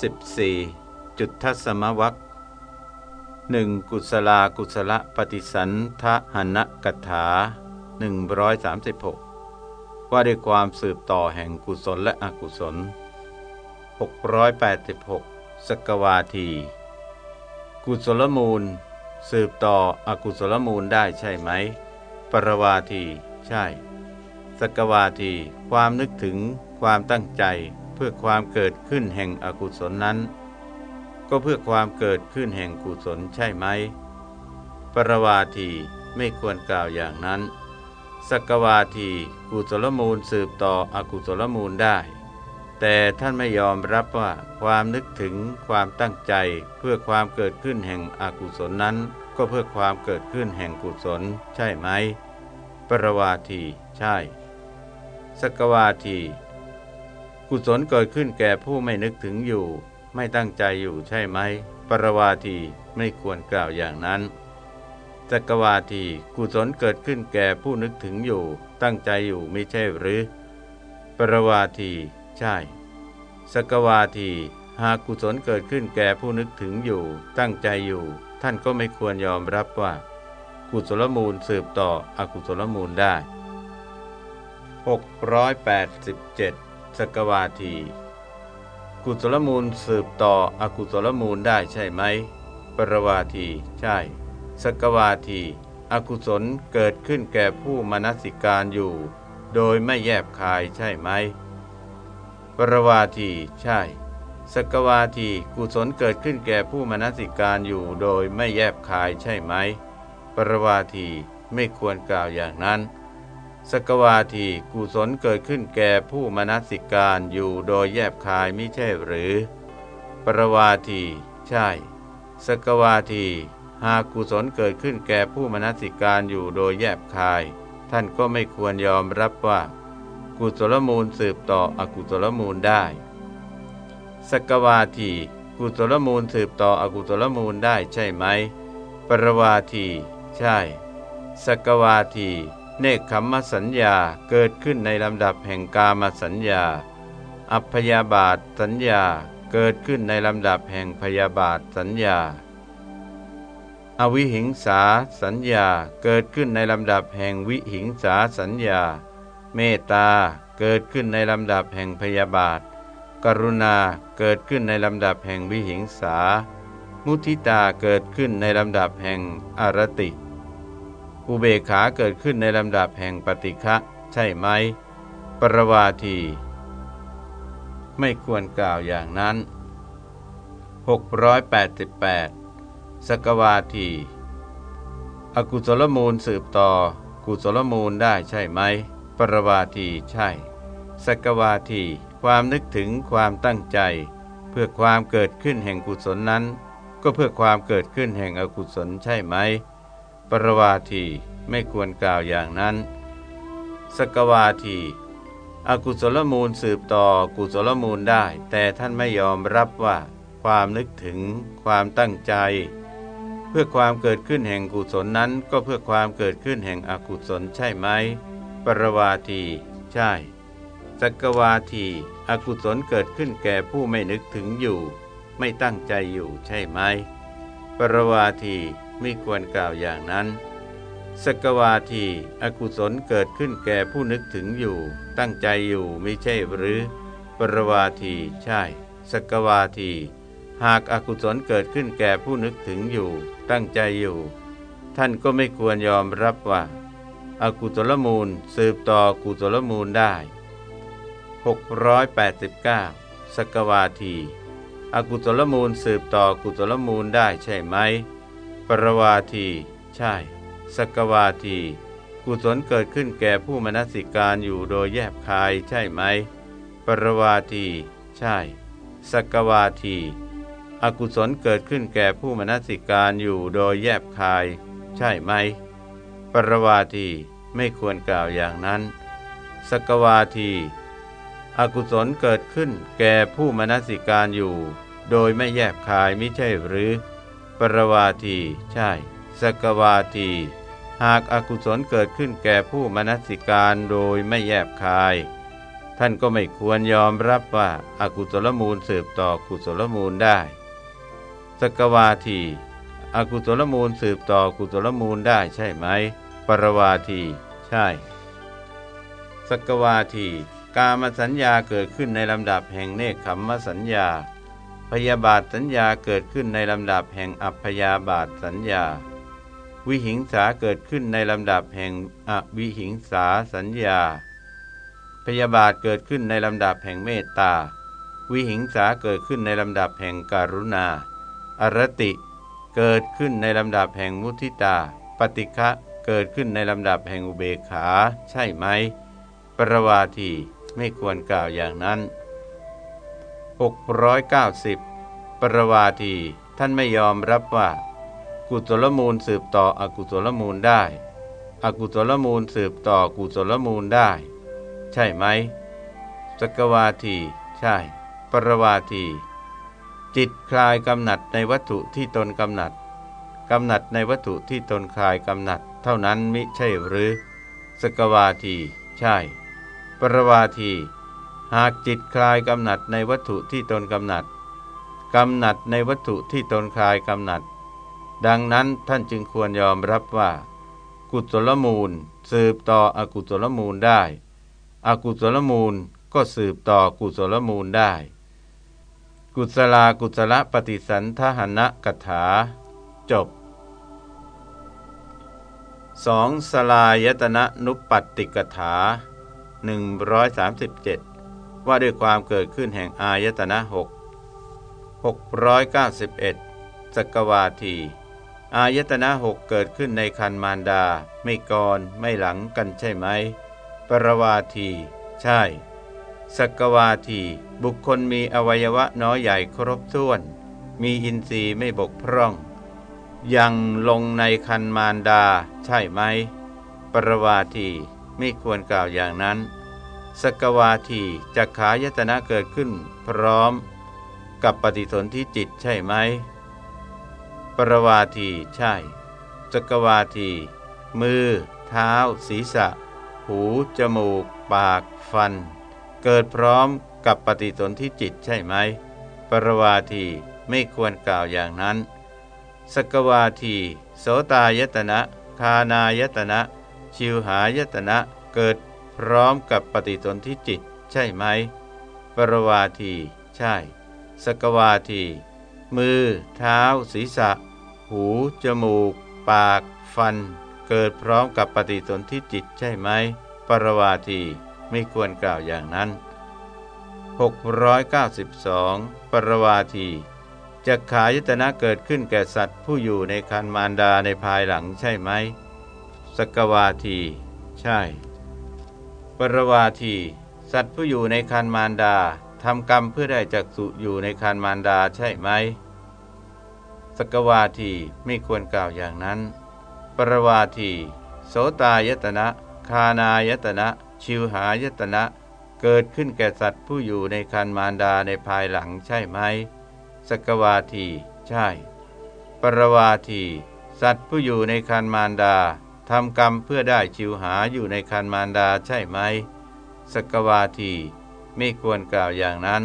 14. จุดทัศมวัคหนึ่งกุศลากุศลปฏิสันทหนกถา 136 ว่าด้วยความสืบต่อแห่งกุศลและอกุศล 686 สกวาที กุศลมูล สืบต่ออกุศลมูลได้ใช่ไหม ปรวาที ใช่ สกวาที ความนึกถึง ความตั้งใจ เพื่อความเกิดขึ้นแห่งอกุศลนั้น ก็เพื่อความเกิดขึ้นแห่งกุศลใช่ไหม ปรวาทีไม่ควรกล่าวอย่างนั้นสกวาทีกุศลมูลสืบต่ออกุศลมูลได้ แต่ท่านไม่ยอมรับว่าความนึกถึงความตั้งใจเพื่อความเกิดขึ้นแห่งอกุศลนั้น ก็เพื่อความเกิดขึ้นแห่งกุศลใช่ไหม ปรวาทีใช่ สกวาที กุศลเกิดขึ้นแก่ผู้ไม่นึกถึงอยู่ ไม่ตั้งใจอยู่ใช่ไหม ปรวาทีไม่ควรกล่าวอย่างนั้นจักวาทีกุศลเกิดขึ้นแก่ผู้นึกถึงอยู่ ตั้งใจอยู่ไม่ใช่หรือ ปรวาทีใช่สกวาทีหากกุศลเกิดขึ้นแก่ผู้นึกถึงอยู่ ตั้งใจอยู่ ท่านก็ไม่ควรยอมรับว่า กุศลมูลสืบต่ออกุศลมูลได้ 687 สกวาที กุศลมูลสืบต่ออกุศลมูลได้ใช่ไหม ปรวาที ใช่ สกวาที อกุศลเกิดขึ้นแก่ผู้มนสิการอยู่ โดยไม่แยบคายใช่ไหม ปรวาที ใช่ สกวาทีกุศลเกิดขึ้นแก่ผู้มนสิการอยู่ โดยไม่แยบคายใช่ไหม ปรวาทีไม่ควรกล่าวอย่างนั้น สกวาทีกุศลเกิดขึ้นแก่ผู้มนสิการอยู่โดยแยบคายมิใช่หรือ ปรวาที ใช่ สกวาที หากกุศลเกิดขึ้นแก่ผู้มนสิการอยู่โดยแยบคาย ท่านก็ไม่ควรยอมรับว่า กุศลมูลสืบต่ออกุศลมูลได้ สกวาที กุศลมูลสืบต่ออกุศลมูลได้ใช่ไหม ปรวาที ใช่ สกวาที เนคขมสัญญาเกิดขึ้นในลำดับแห่งกามสัญญา อัพยาบาทสัญญาเกิดขึ้นในลำดับแห่งพยาบาทสัญญา อวิหิงสาสัญญาเกิดขึ้นในลำดับแห่งวิหิงสาสัญญา เมตตาเกิดขึ้นในลำดับแห่งพยาบาท กรุณาเกิดขึ้นในลำดับแห่งวิหิงสา มุทิตาเกิดขึ้นในลำดับแห่งอารติ อุเบกขาเกิดขึ้นในลำดับแห่งปฏิฆะใช่ไหม ปรวาที ไม่ควรกล่าวอย่างนั้น 688 สกวาที อกุศลมูลสืบต่อ กุศลมูลได้ใช่ไหม ปรวาทีใช่ สกวาที ความนึกถึงความตั้งใจ เพื่อความเกิดขึ้นแห่งกุศลนั้น ก็เพื่อความเกิดขึ้นแห่งอกุศลใช่ไหม ปรวาทีไม่ควรกล่าวอย่างนั้น สกวาที อกุศลมูลสืบต่อกุศลมูลได้ แต่ท่านไม่ยอมรับว่า ความนึกถึงความตั้งใจ เพื่อความเกิดขึ้นแห่งกุศลนั้น ก็เพื่อความเกิดขึ้นแห่งอกุศลใช่ไหม ปรวาที ใช่สกวาที อกุศลเกิดขึ้นแก่ผู้ไม่นึกถึงอยู่ ไม่ตั้งใจอยู่ใช่ไหม ปรวาที ไม่ควรกล่าวอย่างนั้นสกวาทีอกุศลเกิดขึ้นแก่ผู้นึกถึงอยู่ ตั้งใจอยู่ไม่ใช่หรือ ปรวาทีใช่สกวาที หากอากุศลเกิดขึ้นแก่ผู้นึกถึงอยู่ ตั้งใจอยู่ ท่านก็ไม่ควรยอมรับว่าอากุศลมูลสืบต่อกุศลมูลได้ 689สกวาทีอากุศลมูลสืบต่อกุศลมูลได้ใช่ไหม ปรวาที ใช่ สกวาที กุศลเกิดขึ้นแก่ผู้มนสิการอยู่โดยแยบคายใช่ไหม ปรวาที ใช่ สกวาที อกุศลเกิดขึ้นแก่ผู้มนสิการอยู่โดยแยบคาย ใช่ไหม ปรวาที ไม่ควรกล่าวอย่างนั้น สกวาที อกุศลเกิดขึ้นแก่ผู้มนสิการอยู่ โดยไม่แยบคายไม่ใช่หรือ ปรวาที ใช่ สกวาที หากอากุศลเกิดขึ้นแก่ผู้มนสิการโดยไม่แยบคาย ท่านก็ไม่ควรยอมรับว่าอากุศลมูลสืบต่อกุศลมูลได้ สกวาทีอากุศลมูลสืบต่อกุศลมูลได้ใช่ไหม ปรวาที ใช่ สกวาที กามสัญญาเกิดขึ้นในลำดับแห่งเนคขมมสัญญา พยาบาทสัญญาเกิดขึ้นในลำดับแห่งอัพยาบาทสัญญา วิหิงสาเกิดขึ้นในลำดับแห่งอวิหิงสาสัญญา พยาบาทเกิดขึ้นในลำดับแห่งเมตตา วิหิงสาเกิดขึ้นในลำดับแห่งการุณา อรติเกิดขึ้นในลำดับแห่งมุทิตา ปฏิฆะเกิดขึ้นในลำดับแห่งอุเบกขา ใช่ไหม ปรวาทีไม่ควรกล่าวอย่างนั้น 690 ปรวาทีท่านไม่ยอมรับว่า กุศลมูลสืบต่ออกุศลมูลได้ อกุศลมูลสืบต่อกุศลมูลได้ ใช่ไหมสกวาที ใช่ ปรวาที จิตคลายกำหนัดในวัตถุที่ตนกำหนัดกำหนัดในวัตถุที่ตนคลายกำหนัด เท่านั้นมิใช่หรือ สกวาที ใช่ ปรวาที หากจิตคลายกำหนัดในวัตถุที่ตนกำหนัดกำหนัดในวัตถุที่ตนคลายกำหนัด ดังนั้นท่านจึงควรยอมรับว่า กุศลมูล สืบต่ออกุศลมูลได้ อกุศลมูลก็สืบต่อกุศลมูลได้ กุศลากุศลปฏิสันทหนะกถา จบ 2. สลายตนะนุปปัตติกถา 137 ว่าด้วยความเกิดขึ้นแห่งอายตนะหก691สกวาที อายตนะหกเกิดขึ้นในคันมารดา ไม่ก่อนไม่หลังกันใช่ไหม ปรวาที ใช่สกวาที บุคคลมีอวัยวะน้อยใหญ่ครบถ้วน มีอินทรีย์ไม่บกพร่อง ยังลงในคันมารดา ใช่ไหม ปรวาที ไม่ควรกล่าวอย่างนั้น สกวาทีจักขายตนะเกิดขึ้น พร้อมกับปฏิสนธิจิตใช่ไหม ปรวาทีใช่ สกวาที มือ เท้า ศีรษะ หู จมูก ปาก ฟัน เกิดพร้อมกับปฏิสนธิจิตใช่ไหม ปรวาทีไม่ควรกล่าวอย่างนั้น สกวาที โสตายตนะ คานายตนะ ชิวหายตนะ เกิด พร้อมกับปฏิสนธิจิตใช่ไหม ปรวาที ใช่ สกวาที มือ เท้า ศีรษะ หู จมูก ปาก ฟัน เกิดพร้อมกับปฏิสนธิจิตใช่ไหม ปรวาทีไม่ควรกล่าวอย่างนั้น 692 ปรวาทีจักขายตนะเกิดขึ้นแก่สัตว์ผู้อยู่ในคันมารดาในภายหลังใช่ไหม สกวาที ใช่ ปรวาที สัตว์ผู้อยู่ในคันมารดาทำกรรมเพื่อได้จักสุอยู่ในคันมารดาใช่ไหม สกวาทีไม่ควรกล่าวอย่างนั้น ปรวาที โสตายตนะ คานายตนะ ชิวหายตนะ เกิดขึ้นแก่สัตว์ผู้อยู่ในคันมารดาในภายหลังใช่ไหม สกวาที ใช่ ปรวาที สัตว์ผู้อยู่ในคันมารดา ทำกรรมเพื่อได้ชิวหาอยู่ในคันมารดาใช่ไหมสกวาทีไม่ควรกล่าวอย่างนั้น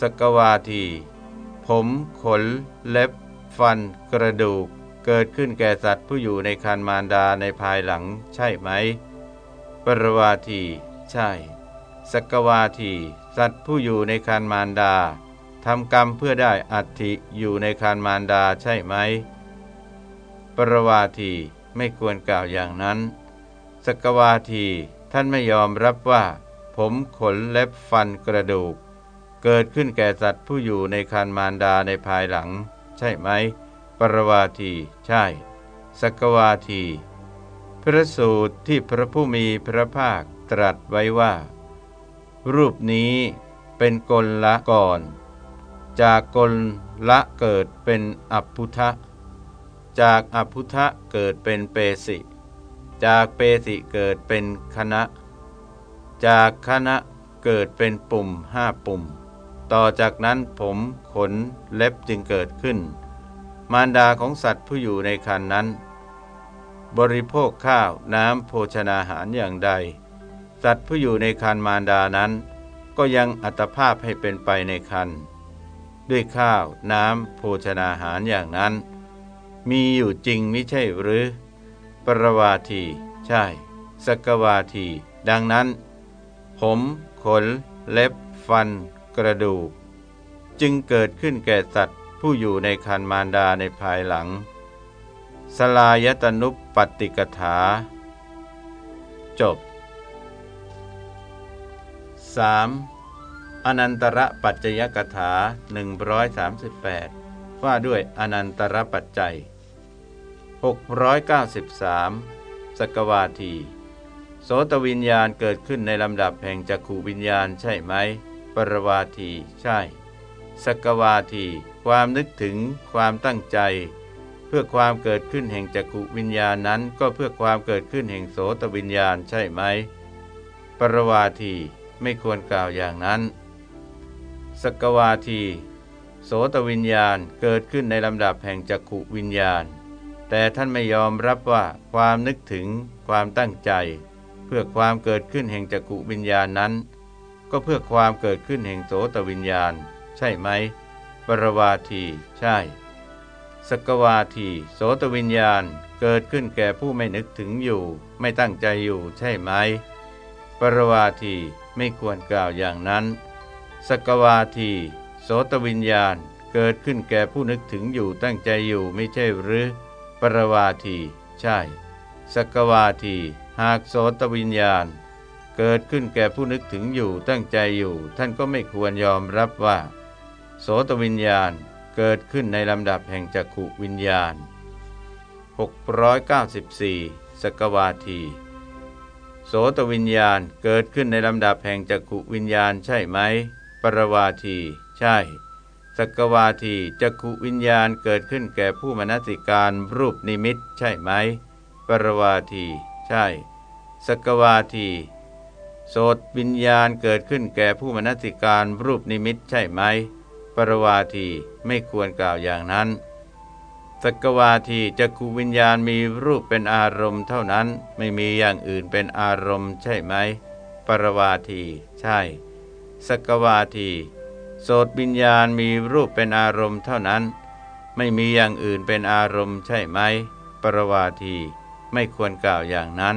สกวาที ผมขน เล็บ ฟัน กระดูก เกิดขึ้นแก่สัตว์ผู้อยู่ในคันมารดาในภายหลังใช่ไหม ปรวาที ใช่สกวาที สัตว์ผู้อยู่ในคันมารดาทำกรรมเพื่อได้อัติอยู่ในคันมารดาใช่ไหม ปรวาที ไม่ควรกล่าวอย่างนั้น สกวาทีท่านไม่ยอมรับว่า ผมขนเล็บฟันกระดูก เกิดขึ้นแก่สัตว์ผู้อยู่ในคันมารดาในภายหลัง ใช่ไหม ปรวาทีใช่ สกวาที พระสูตรที่พระผู้มีพระภาคตรัสไว้ว่า รูปนี้เป็นกลละก่อน จากกลละเกิดเป็นอัพพุทธ จากอภุทะเกิดเป็นเปสิ จากเปสิเกิดเป็นคณะ จากคณะเกิดเป็นปุ่มห้าปุ่ม ต่อจากนั้นผมขนเล็บจึงเกิดขึ้น มารดาของสัตว์ผู้อยู่ในคันนั้น บริโภคข้าวน้ำโภชนาหารอย่างใด สัตว์ผู้อยู่ในคันมารดานั้น ก็ยังอัตภาพให้เป็นไปในคันด้วยข้าวน้ำโภชนาหารอย่างนั้น มีอยู่จริงไม่ใช่หรือ ปรวาที ใช่ สกวาที ดังนั้น ผม ขน เล็บ ฟัน กระดูก จึงเกิดขึ้นแก่สัตว์ผู้อยู่ในคันมารดาในภายหลัง สลายตนุปปติกถา จบ 3. อนันตระปัจจยกถา 138 ว่าด้วยอนันตระปัจจัย 693 สกวาที โสตวิญญาณเกิดขึ้นในลำดับแห่งจักขูวิญญาณใช่ไหม ปรวาที ใช่ สกวาที ความนึกถึง ความตั้งใจ เพื่อความเกิดขึ้นแห่งจักขูวิญญาณนั้น ก็เพื่อความเกิดขึ้นแห่งโสตวิญญาณใช่ไหม ปรวาทีไม่ควรกล่าวอย่างนั้น สกวาที โสตวิญญาณเกิดขึ้นในลำดับแห่งจักขุวิญญาณ แต่ท่านไม่ยอมรับว่าความนึกถึงความตั้งใจ เพื่อความเกิดขึ้นแห่งจักขุวิญญาณนั้น ก็เพื่อความเกิดขึ้นแห่งโสตวิญญาณ ใช่ไหม ปรวาทีใช่ สกวาทีโสตวิญญาณเกิดขึ้นแก่ผู้ไม่นึกถึงอยู่ ไม่ตั้งใจอยู่ใช่ไหม ปรวาทีไม่ควรกล่าวอย่างนั้น สกวาทีโสตวิญญาณเกิดขึ้นแก่ผู้นึกถึงอยู่ตั้งใจอยู่ไม่ใช่หรือ ปรวาที ใช่ สกวาที หากโสตวิญญาณ เกิดขึ้นแก่ผู้นึกถึงอยู่ตั้งใจอยู่ ท่านก็ไม่ควรยอมรับว่า โสตวิญญาณเกิดขึ้นในลำดับแห่งจักขุวิญญาณ 694 สกวาที โสตวิญญาณเกิดขึ้นในลำดับแห่งจักขุวิญญาณใช่ไหม ปรวาที ใช่ สกวาทีจักขุวิญญาณเกิดขึ้นแก่ผู้มนสิการรูปนิมิตใช่ไหม ปรวาทีใช่ สกวาที โสตวิญญาณเกิดขึ้นแก่ผู้มนสิการรูปนิมิตใช่ไหม ปรวาทีไม่ควรกล่าวอย่างนั้น สกวาทีจักขูวิญญาณมีรูปเป็นอารมณ์เท่านั้นไม่มีอย่างอื่นเป็นอารมณ์ใช่ไหม ปรวาที ใช่ สกวาที โสตวิญญาณมีรูปเป็นอารมณ์เท่านั้น ไม่มีอย่างอื่นเป็นอารมณ์ใช่ไหม ปรวาทีไม่ควรกล่าวอย่างนั้น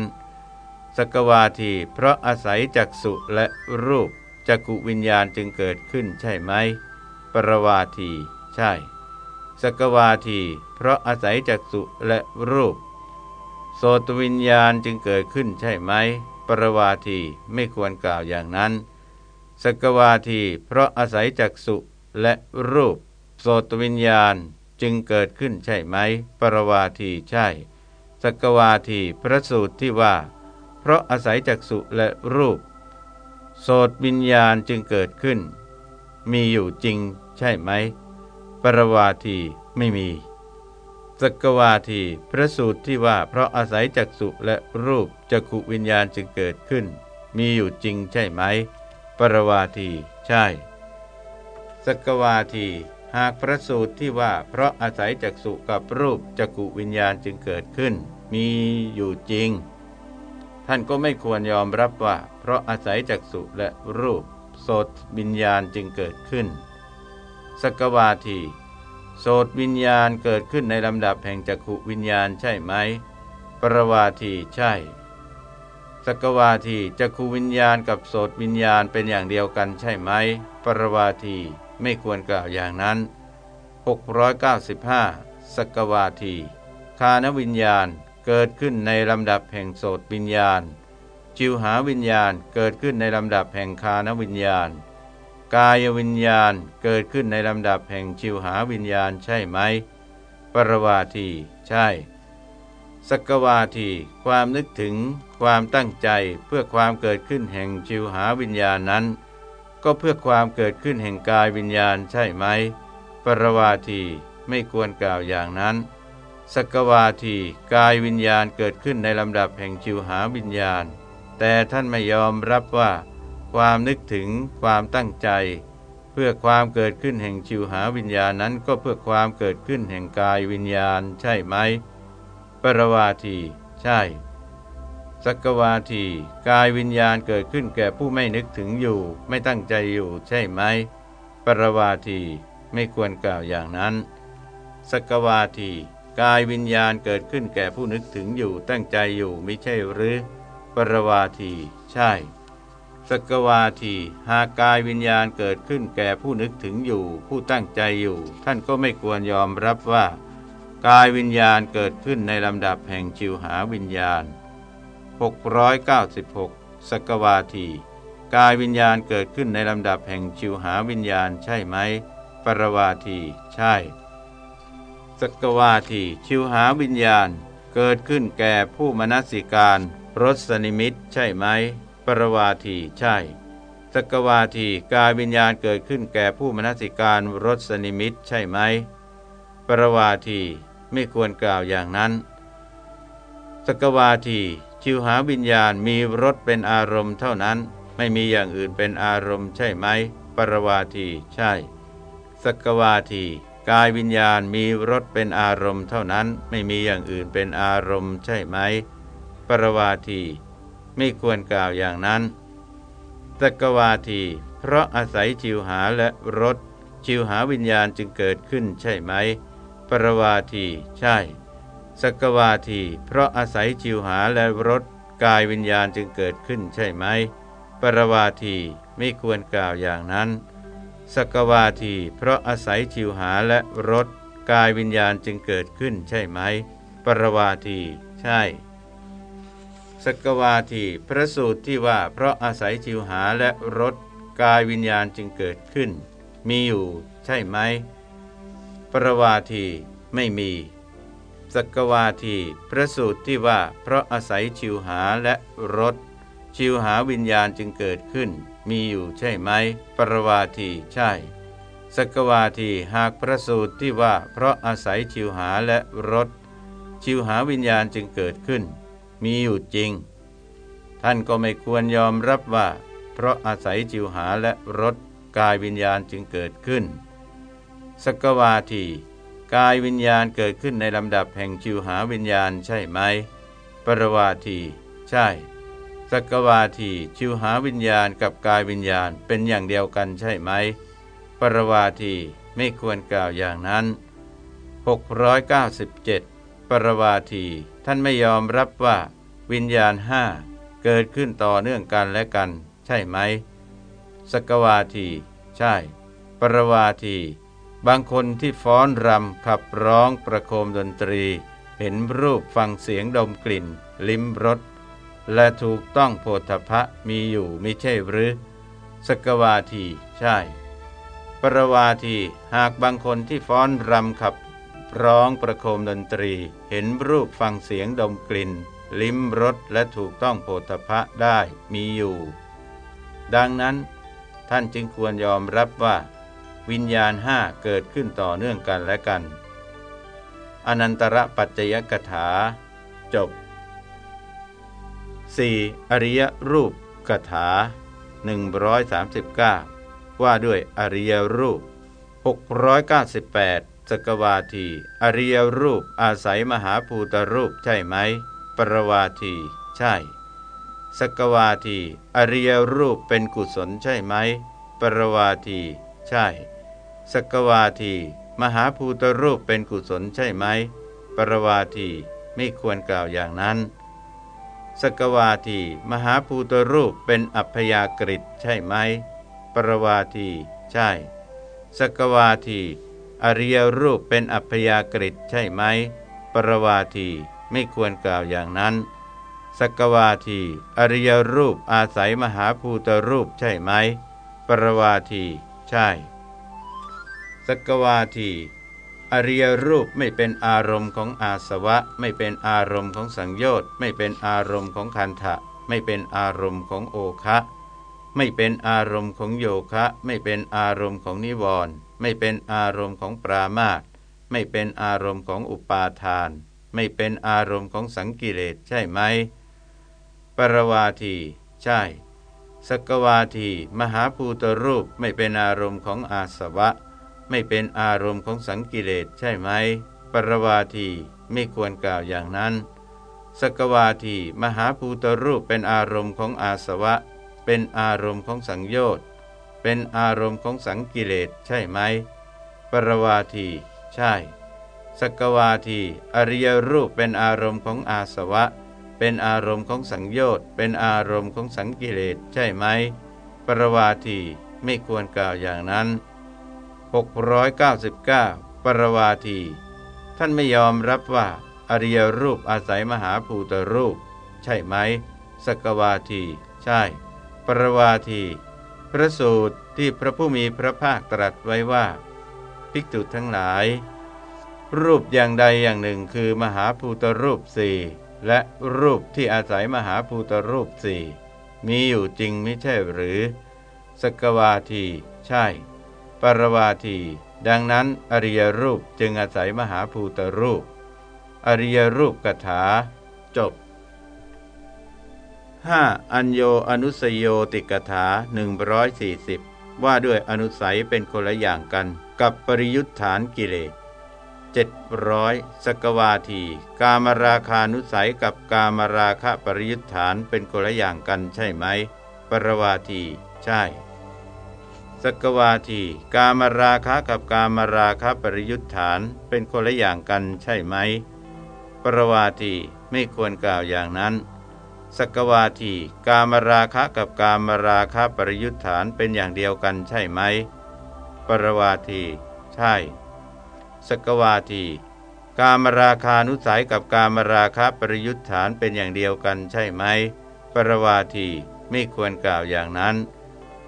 สกวาทีเพราะอาศัยจักสุและรูปจักุวิญญาณจึงเกิดขึ้นใช่ไหม ปรวาที ใช่ สกวาที เพราะอาศัยจักสุและรูป โสตวิญญาณจึงเกิดขึ้นใช่ไหม ปรวาทีไม่ควรกล่าวอย่างนั้น สกวาที เพราะอาศัยจักสุและรูป โสตวิญญาณจึงเกิดขึ้นใช่ไหม ปรวาทีใช่ สกวาทีพระสูตรที่ว่า เพราะอาศัยจักสุและรูป โสตวิญญาณจึงเกิดขึ้น มีอยู่จริงใช่ไหม ปรวาทีไม่มีสกวาทีพระสูตรที่ว่าเพราะอาศัยจักสุและรูปจักขุวิญญาณจึงเกิดขึ้น มีอยู่จริงใช่ไหม ปรวาที ใช่ สกวาที หากพระสูตรที่ว่าเพราะอาศัยจักสุกับรูปจักขุวิญญาณจึงเกิดขึ้น มีอยู่จริง ท่านก็ไม่ควรยอมรับว่า เพราะอาศัยจักสุและรูปโสตวิญญาณจึงเกิดขึ้น สกวาที โสตวิญญาณเกิดขึ้นในลำดับแห่งจักขุวิญญาณใช่ไหม ปรวาทีใช่ สกวาทีจักขุวิญญาณกับโสตวิญญาณเป็นอย่างเดียวกันใช่ไหม ปรวาทีไม่ควรกล่าวอย่างนั้น 695 สกวาที คานวิญญาณเกิดขึ้นในลำดับแห่งโสตวิญญาณ จิวหาวิญญาณเกิดขึ้นในลำดับแห่งคานวิญญาณ กายวิญญาณเกิดขึ้นในลำดับแห่งชิวหาวิญญาณใช่ไหม ปรวาที ใช่ สกวาทีความนึกถึงความตั้งใจเพื่อความเกิดขึ้นแห่งชิวหาวิญญาณนั้น ก็เพื่อความเกิดขึ้นแห่งกายวิญญาณใช่ไหม ปรวาทีไม่ควรกล่าวอย่างนั้นสกวาทีกายวิญญาณเกิดขึ้นในลำดับแห่งชิวหาวิญญาณ แต่ท่านไม่ยอมรับว่า ความนึกถึงความตั้งใจ เพื่อความเกิดขึ้นแห่งชิวหาวิญญาณนั้นก็เพื่อความเกิดขึ้นแห่งกายวิญญาณใช่ไหม ปรวาที ใช่ สักวาที กายวิญญาณเกิดขึ้นแก่ผู้ไม่นึกถึงอยู่ ไม่ตั้งใจอยู่ใช่ไหม ปรวาที ไม่ควรกล่าวอย่างนั้น สักวาที กายวิญญาณเกิดขึ้นแก่ผู้นึกถึงอยู่ตั้งใจอยู่ไม่ใช่หรือ ปรวาที ใช่สกวาทีหากกายวิญญาณเกิดขึ้นแก่ผู้นึกถึงอยู่ ผู้ตั้งใจอยู่ ท่านก็ไม่ควรยอมรับว่า กายวิญญาณเกิดขึ้นในลำดับแห่งจิวหาวิญญาณ 696สกวาทีกายวิญญาณเกิดขึ้นในลำดับแห่งจิวหาวิญญาณใช่ไหม ปรวาที ใช่ สกวาทีชิวหาวิญญาณ เกิดขึ้นแก่ผู้มนสิการรสนิมิตใช่ไหม ปรวาทีใช่ สกวาทีกายวิญญาณเกิดขึ้นแก่ผู้มนสิการรสนิมิตใช่ไหม ปรวาที ไม่ควรกล่าวอย่างนั้น สกวาทีชิวหาวิญญาณมีรสเป็นอารมณ์เท่านั้น ไม่มีอย่างอื่นเป็นอารมณ์ใช่ไหม ปรวาทีใช่ สกวาทีกายวิญญาณมีรสเป็นอารมณ์เท่านั้น ไม่มีอย่างอื่นเป็นอารมณ์ใช่ไหม ปรวาทีไม่ควรกล่าวอย่างนั้น สกวาที เพราะอาศัยชิวหาและรสชิวหาวิญญาณจึงเกิดขึ้นใช่ไหม ปรวาที ใช่ สกวาที เพราะอาศัยจิวหาและรสกายวิญญาณจึงเกิดขึ้นใช่ไหม ปรวาทีไม่ควรกล่าวอย่างนั้น สกวาที เพราะอาศัยจิวหาและรสกายวิญญาณจึงเกิดขึ้นใช่ไหม ปรวาที ใช่สกวาทีพระสูตรที่ว่าเพราะอาศัยจิวหาและรสกายวิญญาณจึงเกิดขึ้น มีอยู่ ใช่ไหม ปรวาทีไม่มีสกวาทีพระสูตรที่ว่าเพราะอาศัยชิวหาและรสชิวหาวิญญาณจึงเกิดขึ้น มีอยู่ใช่ไหม ปรวาทีใช่สกวาทีหากพระสูตรที่ว่าเพราะอาศัยชิวหาและรสชิวหาวิญญาณจึงเกิดขึ้น มีอยู่จริง ท่านก็ไม่ควรยอมรับว่า เพราะอาศัยจิวหาและรสกายวิญญาณจึงเกิดขึ้น สกวาทีกายวิญญาณเกิดขึ้นในลำดับแห่งชิวหาวิญญาณใช่ไหม ปรวาที ใช่ สกวาทีชิวหาวิญญาณกับกายวิญญาณเป็นอย่างเดียวกันใช่ไหม ปรวาทีไม่ควรกล่าวอย่างนั้น 697 ปรวาทีท่านไม่ยอมรับว่า วิญญาณห้าเกิดขึ้นต่อเนื่องกันและกัน ใช่ไหม สกวาที ใช่ ปรวาที บางคนที่ฟ้อนรำขับร้องประโคมดนตรี เห็นรูปฟังเสียงดมกลิ่น ลิ้มรสและถูกต้องโพธพะมีอยู่ไม่ใช่หรือ สกวาทีใช่ ปรวาทีหากบางคนที่ฟ้อนรำขับร้องประโคมดนตรี เห็นรูปฟังเสียงดมกลิ่น ลิ้มรสและถูกต้องโพธพะได้มีอยู่ ดังนั้นท่านจึงควรยอมรับว่า วิญญาณห้าเกิดขึ้นต่อเนื่องกันและกัน อนันตระปัจจยกถา จบ 4. อริยรูปกถา 139 ว่าด้วยอริยรูป 698 สกวาที อริยรูปอาศัยมหาภูตรูปใช่ไหม ปรวาที ใช่ สกวาที อริยรูปเป็นกุศลใช่ไหม ปรวาที ใช่ สกวาที มหาภูตรูปเป็นกุศลใช่ไหม ปรวาทีไม่ควรกล่าวอย่างนั้น สกวาที มหาภูตรูปเป็นอัพยากฤิใช่ไหม ปรวาที ใช่ สกวาที อริยรูปเป็นอัพยากฤิใช่ไหม ปรวาทีไม่ควรกล่าวอย่างนั้นสกวาที อริยรูปอาศัยมหาภูตรูปใช่ไหม ปรวาที ใช่ สกวาทีอริยรูปไม่เป็นอารมณ์ของอาสวะ ไม่เป็นอารมณ์ของสังโยชน์ ไม่เป็นอารมณ์ของคันทะไม่เป็นอารมณ์ของโอคะไม่เป็นอารมณ์ของโยคะ ไม่เป็นอารมณ์ของนิวรณ์ไม่เป็นอารมณ์ของปรามาตไม่เป็นอารมณ์ของอุปาทาน ไม่เป็นอารมณ์ของสังกิเลสใช่ไหม ปรวาที ใช่สกวาที มหาภูตรูปไม่เป็นอารมณ์ของอาสวะ ไม่เป็นอารมณ์ของสังกิเลสใช่ไหม ปรวาทีไม่ควรกล่าวอย่างนั้น สกวาทีมหาภูตรูปเป็นอารมณ์ของอาสวะ เป็นอารมณ์ของสังโยชน์ เป็นอารมณ์ของสังกิเลสใช่ไหม ปรวาทีใช่ สกวาที อริยรูปเป็นอารมณ์ของอาสวะ เป็นอารมณ์ของสังโยชน์ เป็นอารมณ์ของสังกิเลสใช่ไหม ปรวาทีไม่ควรกล่าวอย่างนั้น 699 ปรวาที ท่านไม่ยอมรับว่าอริยรูปอาศัยมหาภูตรูป ใช่ไหมสกวาที ใช่ ปรวาที พระสูตรที่พระผู้มีพระภาคตรัสไว้ว่า ภิกษุทั้งหลาย รูปอย่างใดอย่างหนึ่งคือมหาภูตรูปสี่และรูปที่อาศัยมหาภูตรูปสี่มีอยู่จริงไม่ใช่หรือ สกวาที ใช่ ปรวาที ดังนั้นอริยรูปจึงอาศัยมหาภูตรูป อริยรูปกถา จบ 5. อัญโยอนุสโยติกถา 140 ว่าด้วยอนุสัยเป็นคนละอย่างกัน กับปริยุทธานกิเลส700สกวาที กามราคานุสัยกับกามราคะปริยุทธานเป็นคนละอย่างกันใช่ไหม ปรวาที ใช่ สกวาทีกามราคะกับกามราคะปริยุทธานเป็นคนละอย่างกันใช่ไหม ปรวาทีไม่ควรกล่าวอย่างนั้น สกวาทีกามราคะกับกามราคะปริยุทธานเป็นอย่างเดียวกันใช่ไหม ปรวาทีใช่ สกวาทีกามราคานุสัยกับกามราคะปริยุทธานเป็นอย่างเดียวกันใช่ไหม ปรวาทีไม่ควรกล่าวอย่างนั้น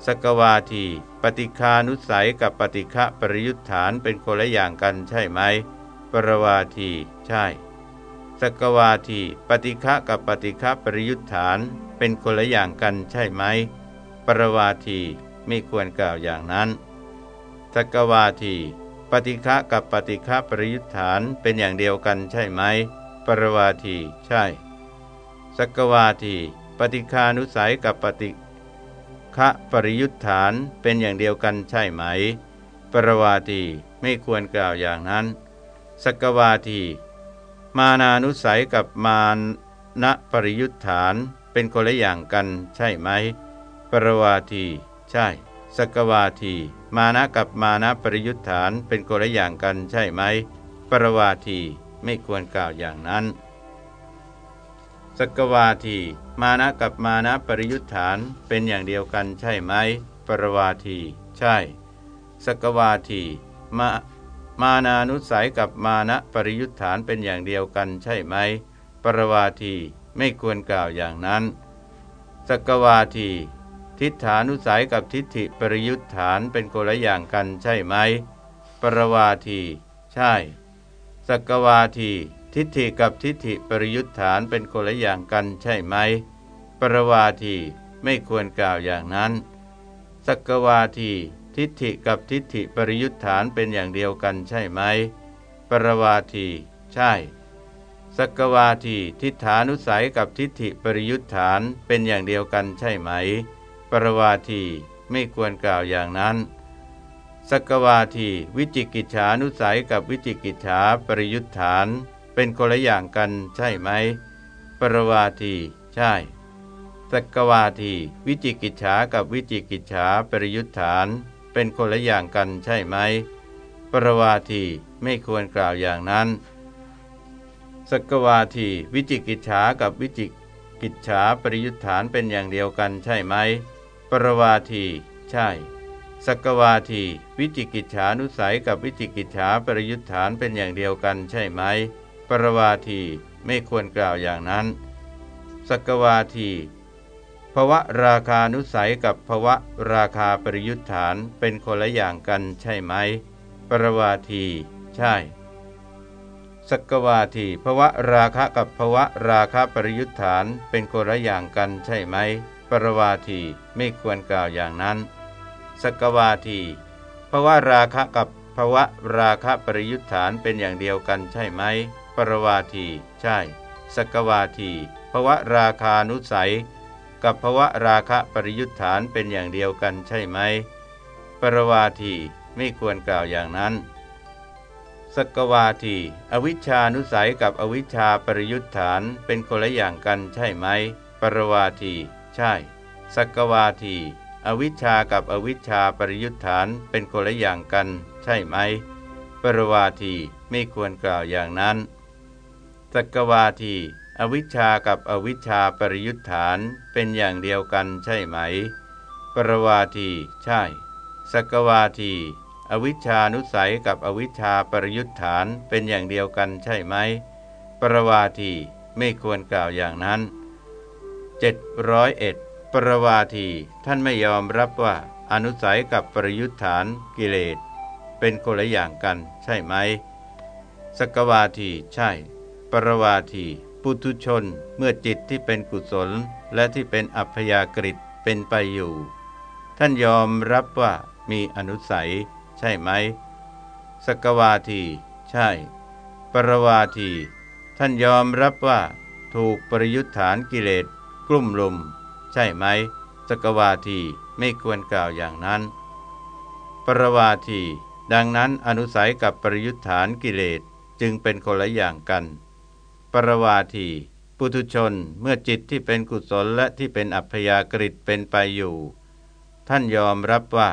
สกวาที ปฏิคานุสัยกับปฏิฆะปริยุทธานเป็นคนละอย่างกันใช่ไหม ปรวาที ใช่ สกวาที ปฏิฆะกับปฏิฆะปริยุทธานเป็นคนละอย่างกันใช่ไหม ปรวาทีไม่ควรกล่าวอย่างนั้น สกวาที ปฏิฆะกับปฏิฆะปริยุทธานเป็นอย่างเดียวกันใช่ไหม ปรวาที ใช่ สกวาที ปฏิฆานุสัยกับปฏิ ฆะปริยุทธานเป็นอย่างเดียวกันใช่ไหม ปรวาทีไม่ควรกล่าวอย่างนั้น สกวาที มานานุสัยกับมานะปริยุทธานเป็นคนละอย่างกันใช่ไหม ปรวาที ใช่ สกวาที มานะกับมานะปริยุทธานเป็นคนละอย่างกันใช่ไหม ปรวาทีไม่ควรกล่าวอย่างนั้น สกวาทีมานะกับมานะปริยุทธานเป็นอย่างเดียวกันใช่ไหม ปรวาที ใช่ สกวาที มามานานุสัยกับมานะปริยุทธานเป็นอย่างเดียวกันใช่ไหม ปรวาทีไม่ควรกล่าวอย่างนั้น สกวาที ทิฏฐานุสัยกับทิฏฐิปริยุทธานเป็นคนละอย่างกันใช่ไหม ปรวาที ใช่ สกวาที ทิฏฐิกับทิฏฐิปริยุทธานเป็นคนละอย่างกันใช่ไหม ปรวาทีไม่ควรกล่าวอย่างนั้นสกวาทีทิฏฐิกับทิฏฐิปริยุทธานเป็นอย่างเดียวกันใช่ไหม ปรวาทีใช่สกวาทีทิฏฐานุสัยกับทิฏฐิปริยุทธานเป็นอย่างเดียวกันใช่ไหม ปรวาทีไม่ควรกล่าวอย่างนั้นสกวาที วิจิกิจฉานุสัยกับวิจิกิจฉาปริยุทธาน เป็นคนละอย่างกันใช่ไหม ปรวาทีใช่สกวาที วิจิกิจฉากับวิจิกิจฉาปริยุทธาน เป็นคนละอย่างกันใช่ไหม ปรวาทีไม่ควรกล่าวอย่างนั้นสกวาทีวิจิกิจฉากับวิจิกิจฉาปริยุทธานเป็นอย่างเดียวกันใช่ไหม ปรวาทีใช่สกวาที วิจิกิจฉานุสัยกับวิจิกิจฉาปริยุทธานเป็นอย่างเดียวกันใช่ไหม รวาทีไม่ควรกล่าวอย่างนั้น สกวาทีภวะราคานุสัยกับภวะราคาปริยุทธานเป็นคนละอย่างกันใช่ไหม ปรวาที ใช่ สกวาทีภวะราคะกับภวะราคาปริยุทธานเป็นคนละอย่างกันใช่ไหม ปรวาทีไม่ควรกล่าวอย่างนั้น สกวาทีภวะราคะกับภวะราคะปริยุทธานเป็นอย่างเดียวกันใช่ไหม ปรวาที ใช่ สกวาทีภวะราคานุสัย กับภวะราคะปริยุทธานเป็นอย่างเดียวกันใช่ไหม ปรวาทีไม่ควรกล่าวอย่างนั้น สกวาที อวิชชานุสัยกับอวิชชาปริยุทธานเป็นคนละอย่างกันใช่ไหม ปรวาที ใช่ สกวาที อวิชชากับอวิชชาปริยุทธานเป็นคนละอย่างกัน ใช่ไหม ปรวาทีไม่ควรกล่าวอย่างนั้น สกวาทีอวิชชากับอวิชชาปริยุทธานเป็นอย่างเดียวกันใช่ไหม ปรวาทีใช่ สกวาที อวิชชานุสัยกับอวิชชาปริยุทธานเป็นอย่างเดียวกันใช่ไหม ปรวาทีไม่ควรกล่าวอย่างนั้น701ปรวาทีท่านไม่ยอมรับว่าอนุสัยกับปริยุทธานกิเลส เป็นคนละอย่างกันใช่ไหม สกวาทีใช่ ปรวาทีปุถุชนเมื่อจิตที่เป็นกุศลและที่เป็นอัพยากฤิเป็นไปอยู่ ท่านยอมรับว่ามีอนุสัย ใช่ไหมสกวาที ใช่ ปรวาที ท่านยอมรับว่าถูกปริยุทธานกิเลสกลุ่มลุม ใช่ไหมสกวาทีไม่ควรกล่าวอย่างนั้น ปรวาที ดังนั้นอนุสัยกับปริยุทธานกิเลสจึงเป็นคนละอย่างกัน ปรวาทีปุถุชนเมื่อจิตที่เป็นกุศลและที่เป็นอัพยากฤิตเป็นไปอยู่ ท่านยอมรับว่า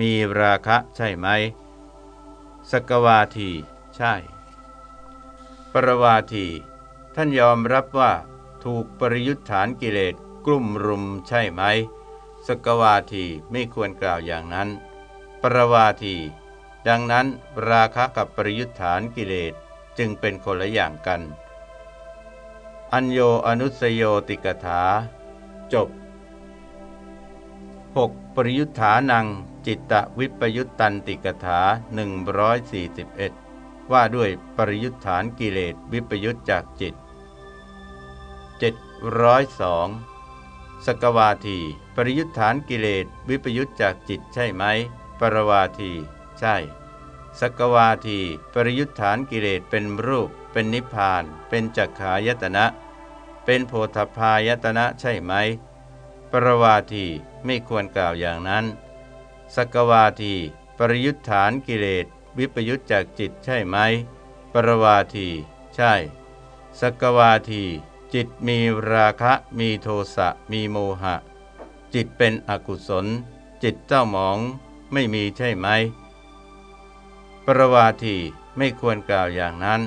มีราคะใช่ไหมสกวาทีใช่ ปรวาทีท่านยอมรับว่าถูกปริยุทธานกิเลสกลุ่มรุมใช่ไหม สกวาทีไม่ควรกล่าวอย่างนั้น ปรวาที ดังนั้นราคะกับปริยุทธานกิเลส จึงเป็นคนละอย่างกัน อัญโยอนุสโยติกถา จบ 6. ปริยุทธานัง จิตตวิปยุตตันติกถา 141 ว่าด้วยปริยุทธานกิเลสวิปยุตจากจิต 702 สกวาที ปริยุทธานกิเลสวิปยุตจากจิตใช่ไหม ปรวาที ใช่ สกวาทีปริยุทธานกิเลสเป็นรูป เป็นนิพพาน เป็นจักขายตนะ เป็นโพธพายตนะใช่ไหม ปรวาทีไม่ควรกล่าวอย่างนั้น สกวาที ปริยุทธานกิเลสวิปยุทธจากจิตใช่ไหม ปรวาที ใช่ สกวาที จิตมีราคะมีโทสะมีโมหะ จิตเป็นอกุศล จิตเจ้าหมองไม่มีใช่ไหม ปรวาทีไม่ควรกล่าวอย่างนั้น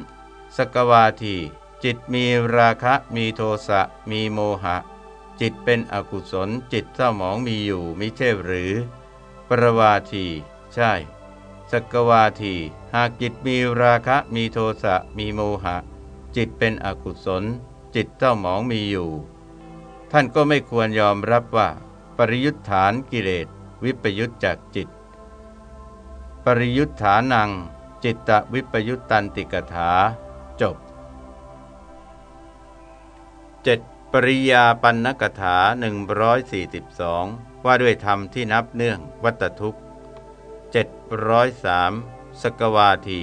สกวาที จิตมีราคะมีโทสะมีโมหะ จิตเป็นอกุศลจิตเจ้าหมองมีอยู่มิใช่หรือ ปรวาที ใช่ สกวาที หากจิตมีราคะมีโทสะมีโมหะ จิตเป็นอกุศล จิตเจ้าหมองมีอยู่ ท่านก็ไม่ควรยอมรับว่า ปริยุทธานกิเลสวิปยุทธจากจิต ปริยุทธานัง จิตตวิปยุตตันติกถา จบ 7. ปริยาปันนกถา 142 ว่าด้วยธรรมที่นับเนื่อง วัตทุกข์703 สกวาที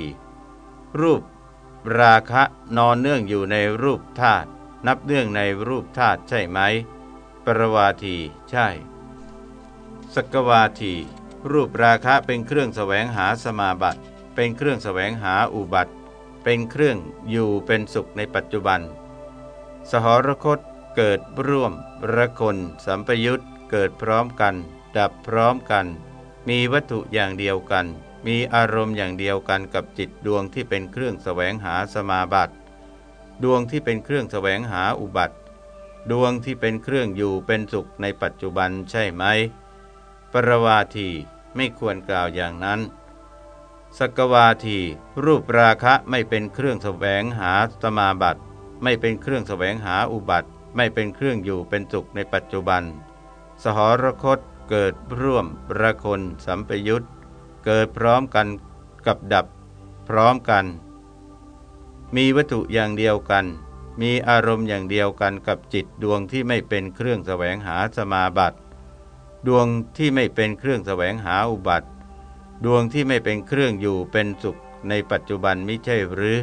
รูป ราคะนอนเนื่องอยู่ในรูปธาตุนับเนื่องในรูปธาตุใช่ไหม ปรวาที ใช่ สกวาที รูปราคะเป็นเครื่องแสวงหาสมาบัติ เป็นเครื่องแสวงหาอุบัติ เป็นเครื่องอยู่เป็นสุขในปัจจุบัน สหรคตเกิดร่วม ระคนสัมปยุตเกิดพร้อมกัน ดับพร้อมกัน มีวัตถุอย่างเดียวกัน มีอารมณ์อย่างเดียวกันกับจิตดวงที่เป็นเครื่องแสวงหาสมาบัติ ดวงที่เป็นเครื่องแสวงหาอุบัติ ดวงที่เป็นเครื่องอยู่เป็นสุขในปัจจุบันใช่ไหม ปรวาที ไม่ควรกล่าวอย่างนั้น สกวาทีรูปราคะไม่เป็นเครื่องแสวงหาสมาบัติ ไม่เป็นเครื่องแสวงหาอุบัติ ไม่เป็นเครื่องอยู่เป็นสุขในปัจจุบัน สหรคตเกิดร่วมประคนสัมปยุตเกิดพร้อมกันกับดับ พร้อมกัน มีวัตถุอย่างเดียวกัน มีอารมณ์อย่างเดียวกันกับจิตดวงที่ไม่เป็นเครื่องแสวงหาสมาบัติ ดวงที่ไม่เป็นเครื่องแสวงหาอุบัติ ดวงที่ไม่เป็นเครื่องอยู่เป็นสุขในปัจจุบันมิใช่หรือ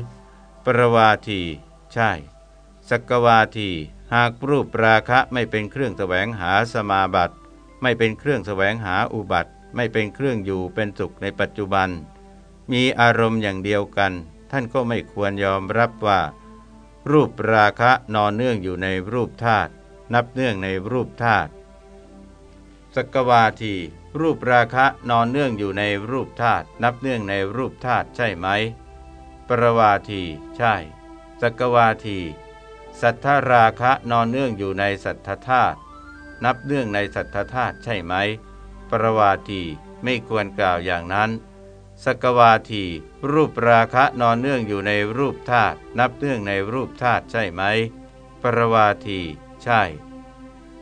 ปรวาที ใช่สกวาที หากรูปราคะไม่เป็นเครื่องแสวงหาสมาบัติ ไม่เป็นเครื่องแสวงหาอุบัติ ไม่เป็นเครื่องอยู่เป็นสุขในปัจจุบัน มีอารมณ์อย่างเดียวกัน ท่านก็ไม่ควรยอมรับว่า รูปราคะนอนเนื่องอยู่ในรูปธาตุนับเนื่องในรูปธาตุ สกวาที รูปราคะนอนเนื่องอยู่ในรูปธาตุนับเนื่องในรูปธาตุใช่ไหม ปรวาที ใช่ สกวาที สัทธาราคะนอนเนื่องอยู่ในสัทธธาตุนับเนื่องในสัทธธาตุใช่ไหม ปรวาทีไม่ควรกล่าวอย่างนั้นสกวาที รูปราคะนอนเนื่องอยู่ในรูปธาตุนับเนื่องในรูปธาตุใช่ไหม ปรวาที ใช่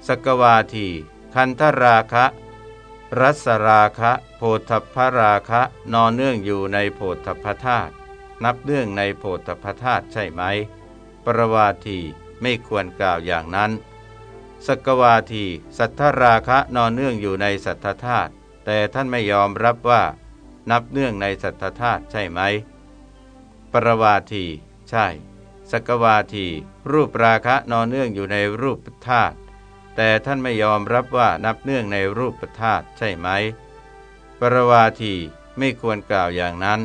สกวาที คันธราคะ รัสราคะ โพธพราคะ นอนเนื่องอยู่ในโพธพธาตุนับเนื่องในโพธพธาตุใช่ไหม ปรวาทีไม่ควรกล่าวอย่างนั้น สกวาที สัทธราคะนอนเนื่องอยู่ในสัทธธาตุแต่ท่านไม่ยอมรับว่า นับเนื่องในสัทธธาตุใช่ไหม ปรวาที ใช่ สกวาที รูปราคะนอนเนื่องอยู่ในรูปธาตุ แต่ท่านไม่ยอมรับว่านับเนื่องในรูปธาตุใช่ไหม ปรวาทีไม่ควรกล่าวอย่างนั้น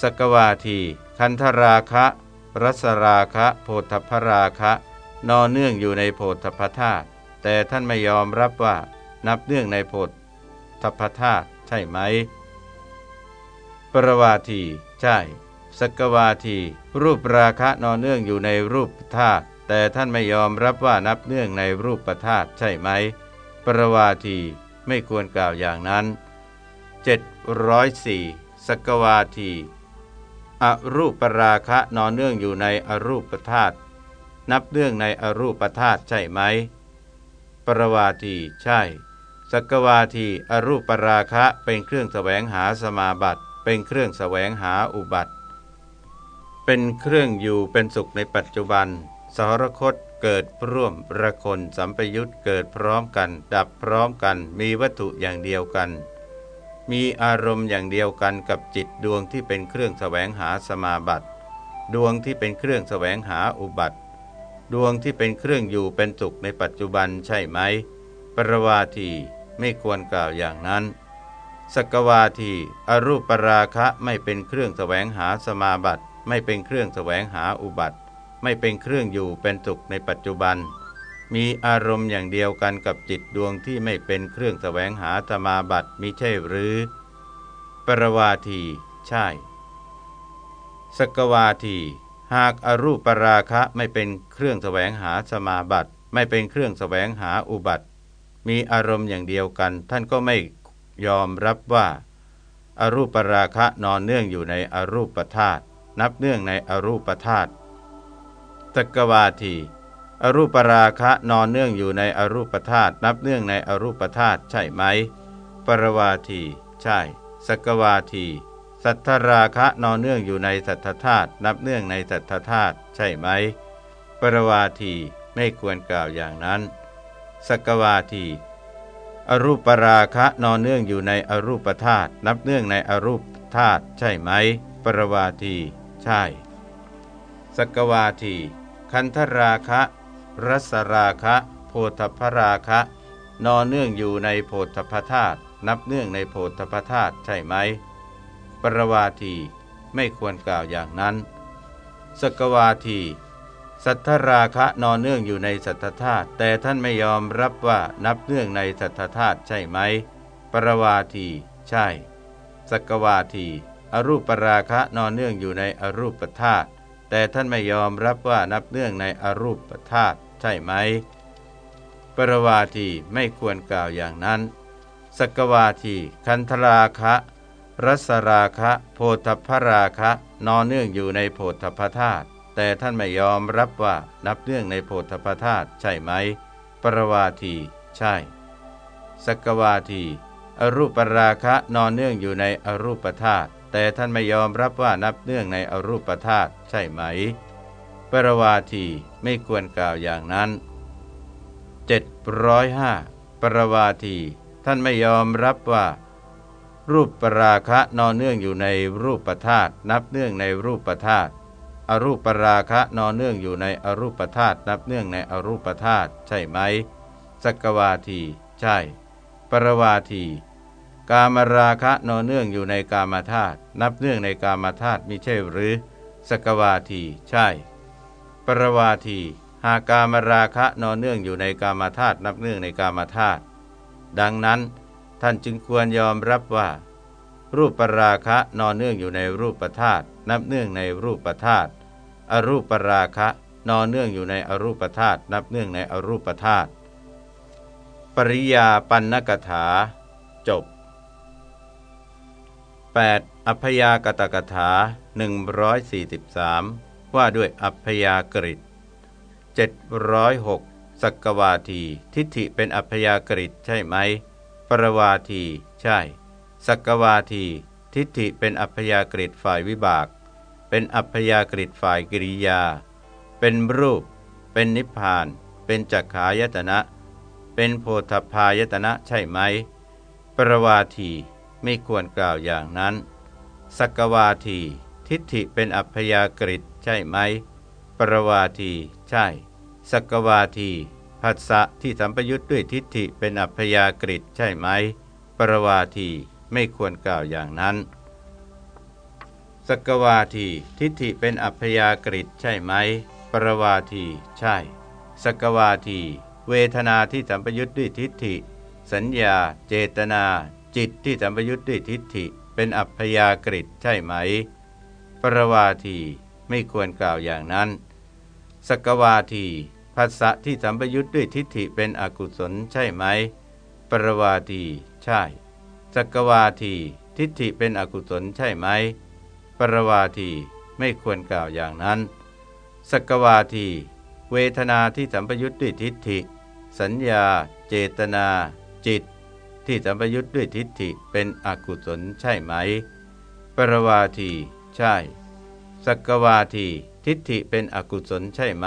สกวาที คันธราคะ รัสราคะ โพธพราคะ นอนเนื่องอยู่ในโพธพธาตุ แต่ท่านไม่ยอมรับว่านับเนื่องในโพธพธาตุใช่ไหม ปรวาที ใช่ สกวาที รูปราคะนอนเนื่องอยู่ในรูปธาตุ แต่ท่านไม่ยอมรับว่านับเนื่องในรูปธาตุใช่ไหม ปรวาทีไม่ควรกล่าวอย่างนั้น 704สกวาทีอรูปปราคะนอนเนื่องอยู่ในอรูปธาตุนับเนื่องในอรูปธาตุใช่ไหม ปรวาทีใช่ สกวาทีอรูปปราคะเป็นเครื่องแสวงหาสมาบัติ เป็นเครื่องแสวงหาอุบัติ เป็นเครื่องอยู่เป็นสุขในปัจจุบัน สหรคตเกิดร่วมประคนสัมปยุตเกิดพร้อมกัน ดับพร้อมกัน มีวัตถุอย่างเดียวกัน มีอารมณ์อย่างเดียวกันกับจิตดวงที่เป็นเครื่องแสวงหาสมาบัติ ดวงที่เป็นเครื่องแสวงหาอุบัติ ดวงที่เป็นเครื่องอยู่เป็นสุขในปัจจุบันใช่ไหม ปรวาทีไม่ควรกล่าวอย่างนั้นสกวาทีอรูปปราคะไม่เป็นเครื่องแสวงหาสมาบัติ ไม่เป็นเครื่องแสวงหาอุบัติ ไม่เป็นเครื่องอยู่เป็นสุขในปัจจุบัน มีอารมณ์อย่างเดียวกันกับจิตดวงที่ไม่เป็นเครื่องแสวงหาธรรมาบัติมิใช่หรือ ปรวาที ใช่ สกวาทีหากอรูปปราคะไม่เป็นเครื่องแสวงหาสมาบัติ ไม่เป็นเครื่องแสวงหาอุบัติ มีอารมณ์อย่างเดียวกัน ท่านก็ไม่ยอมรับว่าอารูปปราคะนอนเนื่องอยู่ในอรูปธาตุนับเนื่องในอรูปธาตุ สกวาที อรูปราคะนอนเนื่องอยู่ในอรูปธาตุนับเนื่องในอรูปธาตุใช่ไหม ปรวาที ใช่ สกวาที สัทธราคะนอนเนื่องอยู่ในสัทธธาตุนับเนื่องในสัทธธาตุใช่ไหม ปรวาทีไม่ควรกล่าวอย่างนั้น สกวาทีอรูปราคะนอนเนื่องอยู่ในอรูปธาตุนับเนื่องในอรูปธาตุใช่ไหม ปรวาที ใช่ สกวาที คันธราคะรัสราคะ โพธพราคะ นอนเนื่องอยู่ในโพธพธาตุนับเนื่องในโพธพธาตุใช่ไหม ปรวาทีไม่ควรกล่าวอย่างนั้น สกวาที สัทธราคะนอนเนื่องอยู่ในสัทธธาตุแต่ท่านไม่ยอมรับว่านับเนื่องในสัทธธาตุใช่ไหม ปรวาที ใช่ สกวาที อรูปปราคะนอนเนื่องอยู่ในอรูปธาตุ แต่ท่านไม่ยอมรับว่านับเนื่องในอรูปธาตุใช่ไหม ปรวาทีไม่ควรกล่าวอย่างนั้น สกวาทีคันธราคะรัสราคะ โพธพราคะ นอนเนื่องอยู่ในโพธพธาตุแต่ท่านไม่ยอมรับว่านับเนื่องในโพธพธาตุใช่ไหม ปรวาที ใช่ สกวาที อรูปราคะนอนเนื่องอยู่ในอรูปธาตุ แต่ท่านไม่ยอมรับว่านับเนื่องในอรูปธาตุใช่ไหม ปรวาทีไม่ควรกล่าวอย่างนั้น 705 ปรวาที ท่านไม่ยอมรับว่า รูปปราคะนอนเนื่องอยู่ในรูปธาตุนับเนื่องในรูปธาตุอรูปปราคะนอนเนื่องอยู่ในอรูปธาตุนับเนื่องในอรูปธาตุใช่ไหมสกวาที ใช่ ปรวาที กามราคะนอนเนื่องอยู่ในกามาธาตุนับเนื่องในกามาธาตุมิใช่หรือ สกวาทีใช่ ปรวาที หากกามราคะนอนเนื่องอยู่ในกามาธาตุนับเนื่องในกามาธาตุดังนั้น ท่านจึงควรยอมรับว่า รูปปราคะนอนเนื่องอยู่ในรูปธาตุนับเนื่องในรูปธาตุอรูปปราคะนอนเนื่องอยู่ในอรูปธาตุนับเนื่องในอรูปธาตุปริยาปันนกถา จบ 8. อัพยากตกถา 143 ว่าด้วยอัพยากฤิต706สักวาที ทิฏฐิเป็นอัพยากฤิตใช่ไหม ปรวาที ใช่สักวาที ทิฏฐิเป็นอัพยากฤิตฝ่ายวิบาก เป็นอัพยากฤิตฝ่ายกิริยา เป็นรูป เป็นนิพพาน เป็นจักขายตนะ เป็นโพธพายตนะใช่ไหม ปรวาที ไม่ควรกล่าวอย่างนั้น สักวาที ทิฏฐิเป็นอัพยากฤิใช่ไหม ปรวาที ใช่ สักวาทีผัสสะที่สัมปยุทธ์ด้วยทิฏฐิเป็นอัพยากฤิใช่ไหม ปรวาทีไม่ควรกล่าวอย่างนั้นสกวาที ทิฏฐิเป็นอัพยากฤิใช่ไหม ปรวาที ใช่สกวาที เวทนาที่สัมปยุทธ์ด้วยทิฏฐิ สัญญา เจตนา จิตที่สัมปยุทธ์ด้วยทิฏฐิเป็นอัพยากฤิตใช่ไหม ปรวาทีไม่ควรกล่าวอย่างนั้น สกวาทีภาษะที่สัมปยุทธ์ด้วยทิฏฐิเป็นอกุศลใช่ไหม ปรวาทีใช่ สกวาทีทิฏฐิเป็นอกุศลใช่ไหม ปรวาทีไม่ควรกล่าวอย่างนั้น สกวาที เวทนาที่สัมปยุทธ์ด้วยทิฏฐิ สัญญา เจตนา จิต ที่สัมปยุทธ์ด้วยทิฏฐิเป็นอกุศลใช่ไหม ปรวาที ใช่ สักวาที ทิฏฐิเป็นอกุศลใช่ไหม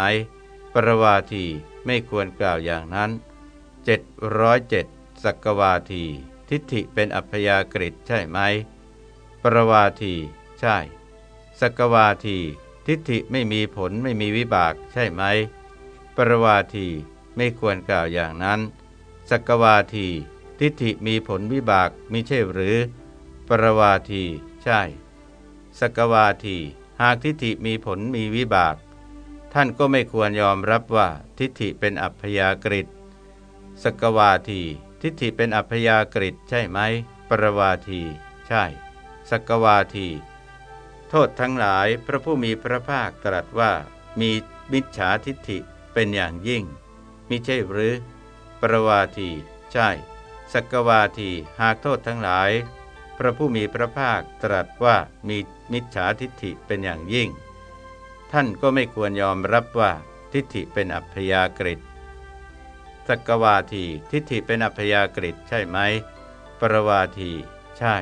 ปรวาทีไม่ควรกล่าวอย่างนั้น 707สักวาที ทิฏฐิเป็นอัพยากฤิใช่ไหม ปรวาที ใช่ สักวาที ทิฏฐิไม่มีผลไม่มีวิบากใช่ไหม ปรวาทีไม่ควรกล่าวอย่างนั้น สักวาที ทิฏฐิมีผลวิบากมิใช่หรือ ปรวาที ใช่ สกวาที หากทิฏฐิมีผลมีวิบาก ท่านก็ไม่ควรยอมรับว่าทิฏฐิเป็นอัพยากฤิตสกวาที ทิฏฐิเป็นอัพยากฤิตใช่ไหม ปรวาที ใช่ สกวาที โทษทั้งหลายพระผู้มีพระภาคตรัสว่า มีมิจฉาทิฏฐิเป็นอย่างยิ่งมิใช่หรือ ปรวาที ใช่ สกวาทีหากโทษทั้งหลาย พระผู้มีพระภาคตรัสว่ามีมิจฉาทิฏฐิเป็นอย่างยิ่ง ท่านก็ไม่ควรยอมรับว่าทิฏฐิเป็นอัพยากฤิสกวาทีทิฏฐิเป็นอัพยากฤิใช่ไหม ปรวาที ใช่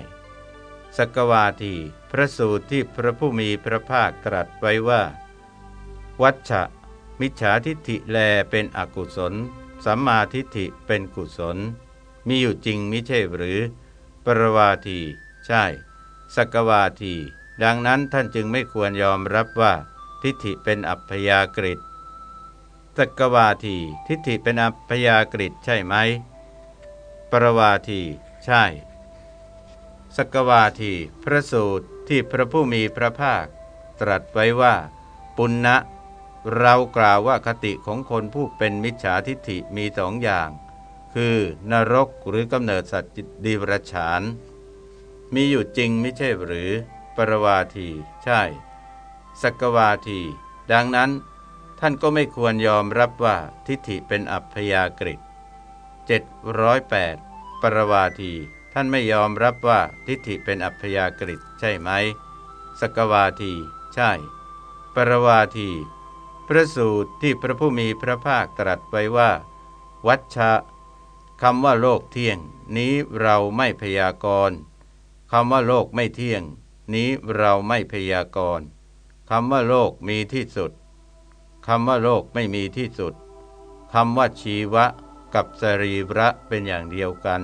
สกวาทีพระสูตรที่พระผู้มีพระภาคตรัสไว้ว่า วัชชะ มิจฉาทิฏฐิแลเป็นอกุศล สัมมาทิฏฐิเป็นกุศล มีอยู่จริงมิใช่หรือ ปรวาที ใช่สกวาที ดังนั้นท่านจึงไม่ควรยอมรับว่า ทิฏฐิเป็นอัพยากฤิสกวาที ทิฏฐิเป็นอัพยากฤิใช่ไหม ปรวาที ใช่สกวาที พระสูตรที่พระผู้มีพระภาค ตรัสไว้ว่า ปุณณะเรากล่าวว่าคติของคนผู้เป็นมิจฉาทิฏฐิมีสองอย่าง คือนรกหรือกำเนิดสัตว์ดีวรฉาน มีอยู่จริงไม่ใช่หรือ ปรวาที ใช่ สักวาที ดังนั้นท่านก็ไม่ควรยอมรับว่าทิฏฐิเป็นอัพยากฤิเจ็ดร้อยแปดปรวาที ท่านไม่ยอมรับว่าทิฏฐิเป็นอัพยากฤิใช่ไหมสกวาที ใช่ ปรวาที พระสูตรที่พระผู้มีพระภาคตรัสไว้ว่า วัชชะ คำว่าโลกเที่ยง นี้เราไม่พยากรณ์คำว่าโลกไม่เที่ยง นี้เราไม่พยากรณ์คำว่าโลกมีที่สุดคำว่าโลกไม่มีที่สุดคำว่าชีวะกับสรีระเป็นอย่างเดียวกัน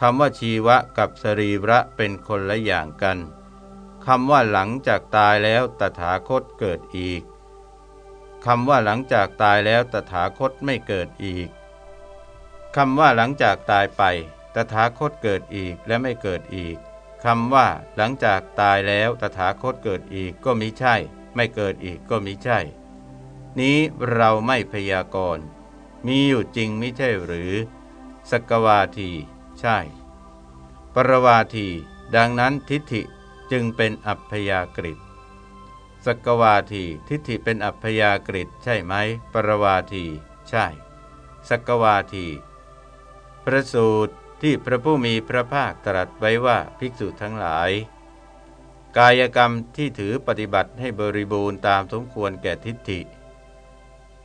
คำว่าชีวะกับสรีระเป็นคนละอย่างกันคำว่าหลังจากตายแล้วตถาคตเกิดอีกคำว่าหลังจากตายแล้วตถาคตไม่เกิดอีก คำว่าหลังจากตายไปตถาคตเกิดอีกและไม่เกิดอีกคำว่าหลังจากตายแล้วตถาคตเกิดอีกก็มิใช่ ไม่เกิดอีกก็มิใช่ นี้เราไม่พยากรณ์มีอยู่จริงม่ใช่หรือ สกวาที ใช่ ปรวาที ดังนั้นทิฏฐิจึงเป็นอัพยากฤิสกวาทีทิฏฐิเป็นอัพยากฤิใช่ไหม ปรวาที ใช่ สกวาที พระสูตรที่พระผู้มีพระภาคตรัสไว้ว่าภิกษุทั้งหลาย กายกรรมที่ถือปฏิบัติให้บริบูรณ์ตามสมควรแก่ทิฏฐิ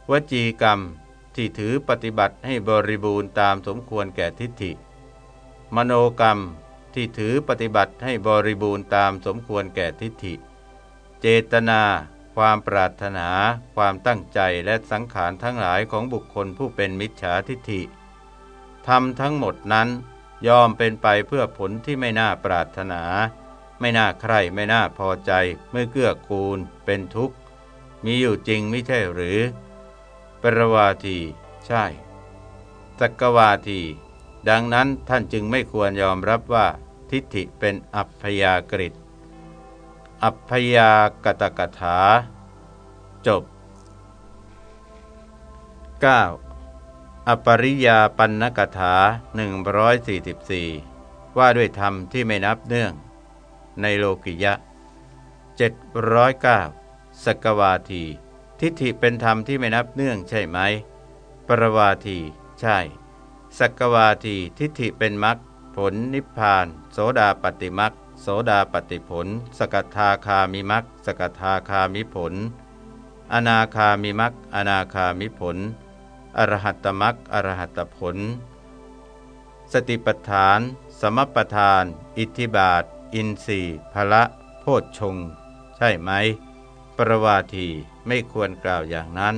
วจีกรรมที่ถือปฏิบัติให้บริบูรณ์ตามสมควรแก่ทิฏฐิ มโนกรรมที่ถือปฏิบัติให้บริบูรณ์ตามสมควรแก่ทิฏฐิ เจตนา ความปรารถนา ความตั้งใจและสังขารทั้งหลายของบุคคลผู้เป็นมิจฉาทิฏฐิ ทำทั้งหมดนั้นยอมเป็นไปเพื่อผลที่ไม่น่าปรารถนา ไม่น่าใคร่ไม่น่าพอใจเมื่อเกื้อกูล เป็นทุกข์ มีอยู่จริงไม่ใช่หรือ ปรวาที ใช่สักวาที ดังนั้นท่านจึงไม่ควรยอมรับว่า ทิฏฐิเป็นอัพยากฤิอัพยากตกถา จบ 9. อปริยาปันนกถา 144 ว่าด้วยธรรมที่ไม่นับเนื่อง ในโลกิยะ 709สกวาที ทิฏฐิเป็นธรรมที่ไม่นับเนื่องใช่ไหม ปรวาที ใช่สกวาทีทิฏฐิเป็นมรรคผลนิพพาน โสดาปฏิมรรคโสดาปฏิผล สกทาคามิมรรคสกทาคามิผล อนาคามิมรรคอนาคามิผล อรหัตมักอรหัตผล สติปัฏฐาน สมปทาน อิทธิบาท อินทรีย์พละโพชงใช่ไหม ปรวาทีไม่ควรกล่าวอย่างนั้น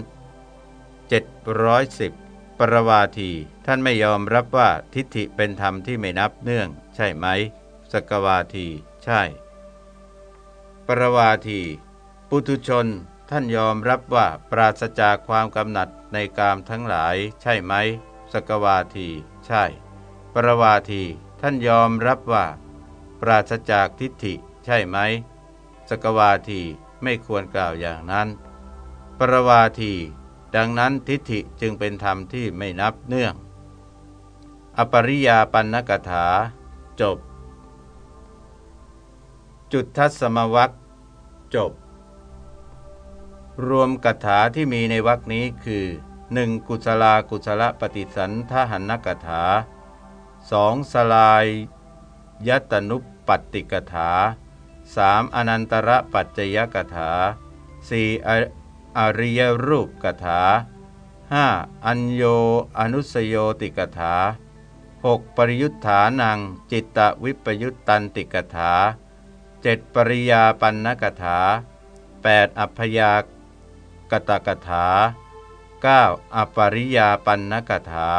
710 ปรวาทีท่านไม่ยอมรับว่าทิฏฐิเป็นธรรมที่ไม่นับเนื่อง ใช่ไหม สกวาที ใช่ ปรวาที ปุถุชน ท่านยอมรับว่าปราศจากความกำหนัดในกามทั้งหลายใช่ไหม สกวาที ใช่ ปรวาที ท่านยอมรับว่า ปราศจากทิฏฐิ ใช่ไหม สกวาทีไม่ควรกล่าวอย่างนั้น ปรวาที ดังนั้นทิฏฐิจึงเป็นธรรมที่ไม่นับเนื่อง อปริยาปันนกถา จบ จุดทัศมวัคจบ รวมกถาที่มีในวรคนี้คือ 1. กุศลากุศลปฏิสันทหันนกถา 2. สลายยตนุปปติกถา 3. อนันตระปัจจยกถา 4. อริยรูปกถา 5. อัญโยอนุสโยติกถา 6. ปริยุทธานัง จิตตวิปยุตตันติกถา 7. ปริยาปันนกถา 8. อัพยา กตกถา 9. อปริยาปันนกถา